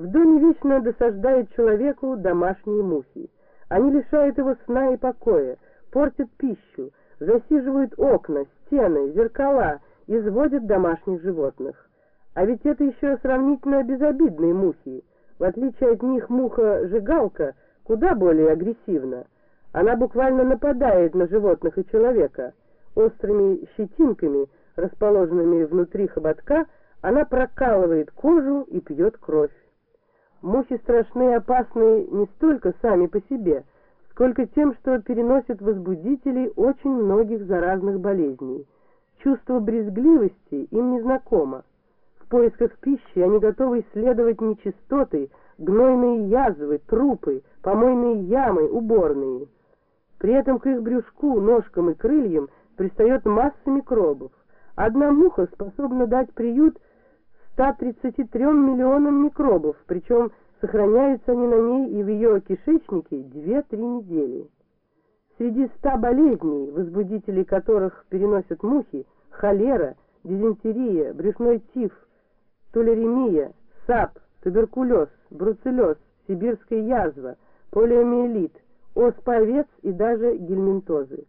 В доме вечно досаждают человеку домашние мухи. Они лишают его сна и покоя, портят пищу, засиживают окна, стены, зеркала, изводят домашних животных. А ведь это еще сравнительно безобидные мухи. В отличие от них муха-жигалка куда более агрессивна. Она буквально нападает на животных и человека. Острыми щетинками, расположенными внутри хоботка, она прокалывает кожу и пьет кровь. Мухи страшны и опасны не столько сами по себе, сколько тем, что переносят возбудителей очень многих заразных болезней. Чувство брезгливости им незнакомо. В поисках пищи они готовы исследовать нечистоты, гнойные язвы, трупы, помойные ямы, уборные. При этом к их брюшку, ножкам и крыльям пристает масса микробов. Одна муха способна дать приют 133 миллионам микробов, причем сохраняются они на ней и в ее кишечнике 2-3 недели. Среди 100 болезней, возбудителей которых переносят мухи, холера, дизентерия, брюшной тиф, тулеремия, сап, туберкулез, бруцеллез, сибирская язва, полиомиелит, оспа овец и даже гельминтозы.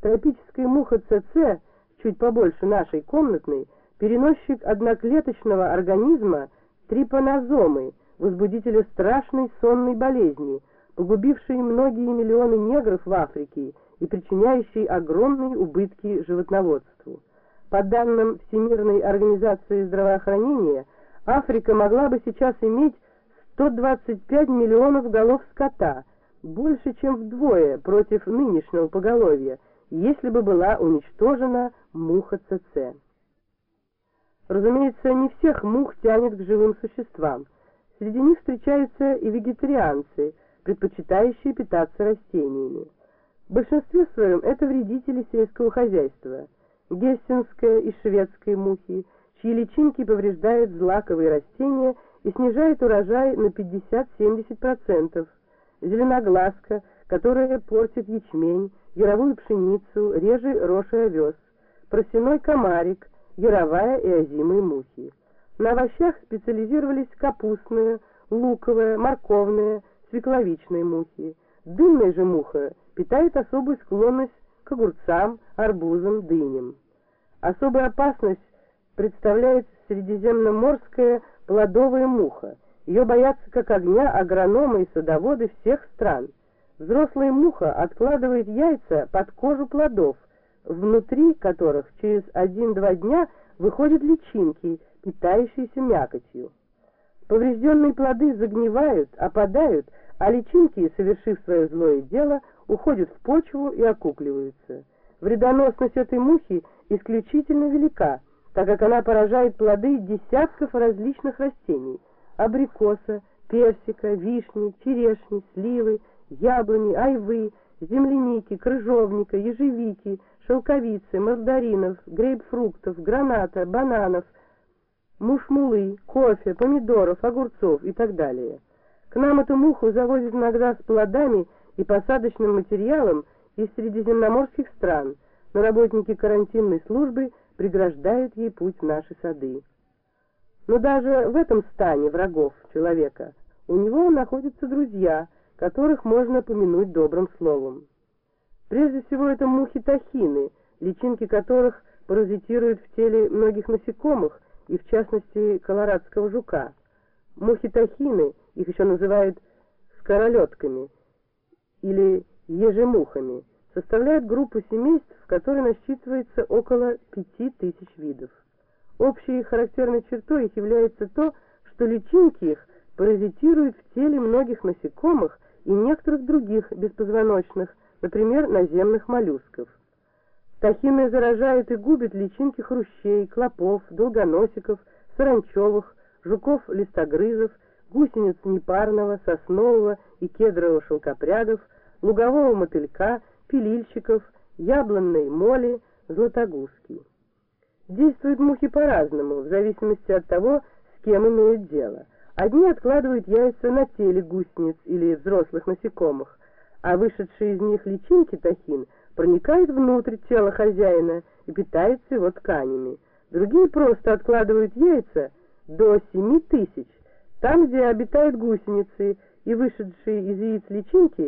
Тропическая муха ЦЦ, чуть побольше нашей комнатной, переносчик одноклеточного организма трипанозомы, возбудителя страшной сонной болезни, погубившей многие миллионы негров в Африке и причиняющей огромные убытки животноводству. По данным Всемирной организации здравоохранения, Африка могла бы сейчас иметь 125 миллионов голов скота, больше, чем вдвое против нынешнего поголовья, если бы была уничтожена муха ЦЦ. Разумеется, не всех мух тянет к живым существам. Среди них встречаются и вегетарианцы, предпочитающие питаться растениями. В большинстве своем это вредители сельского хозяйства, гессенская и шведская мухи, чьи личинки повреждают злаковые растения и снижают урожай на 50-70%, зеленоглазка, которая портит ячмень, яровую пшеницу, реже рожь и овес, просеной комарик – яровая и озимые мухи. На овощах специализировались капустные, луковые, морковные, свекловичные мухи. Дынная же муха питает особую склонность к огурцам, арбузам, дыням. Особую опасность представляет средиземноморская плодовая муха. Ее боятся как огня агрономы и садоводы всех стран. Взрослая муха откладывает яйца под кожу плодов, внутри которых через один-два дня выходят личинки, питающиеся мякотью. Поврежденные плоды загнивают, опадают, а личинки, совершив свое злое дело, уходят в почву и окукливаются. Вредоносность этой мухи исключительно велика, так как она поражает плоды десятков различных растений – абрикоса, персика, вишни, черешни, сливы, яблони, айвы, земляники, крыжовника, ежевики, шелковицы, мандаринов, грейпфруктов, граната, бананов, мушмулы, кофе, помидоров, огурцов и так далее. К нам эту муху завозят иногда с плодами и посадочным материалом из средиземноморских стран, но работники карантинной службы преграждают ей путь в наши сады. Но даже в этом стане врагов человека у него находятся друзья, которых можно помянуть добрым словом. Прежде всего это мухи-тахины, личинки которых паразитируют в теле многих насекомых, и в частности колорадского жука. Мухи-тахины, их еще называют скоролетками или ежемухами, составляют группу семейств, в которой насчитывается около пяти тысяч видов. Общей характерной чертой их является то, что личинки их паразитируют в теле многих насекомых и некоторых других беспозвоночных, например, наземных моллюсков. Тахины заражают и губят личинки хрущей, клопов, долгоносиков, саранчевых, жуков-листогрызов, гусениц непарного, соснового и кедрового шелкопрядов, лугового мотылька, пилильщиков, яблонной моли, златогузки. Действуют мухи по-разному, в зависимости от того, с кем имеют дело. Одни откладывают яйца на теле гусениц или взрослых насекомых, а вышедшие из них личинки тахин проникают внутрь тела хозяина и питаются его тканями. Другие просто откладывают яйца до 7 тысяч, Там, где обитают гусеницы и вышедшие из яиц личинки,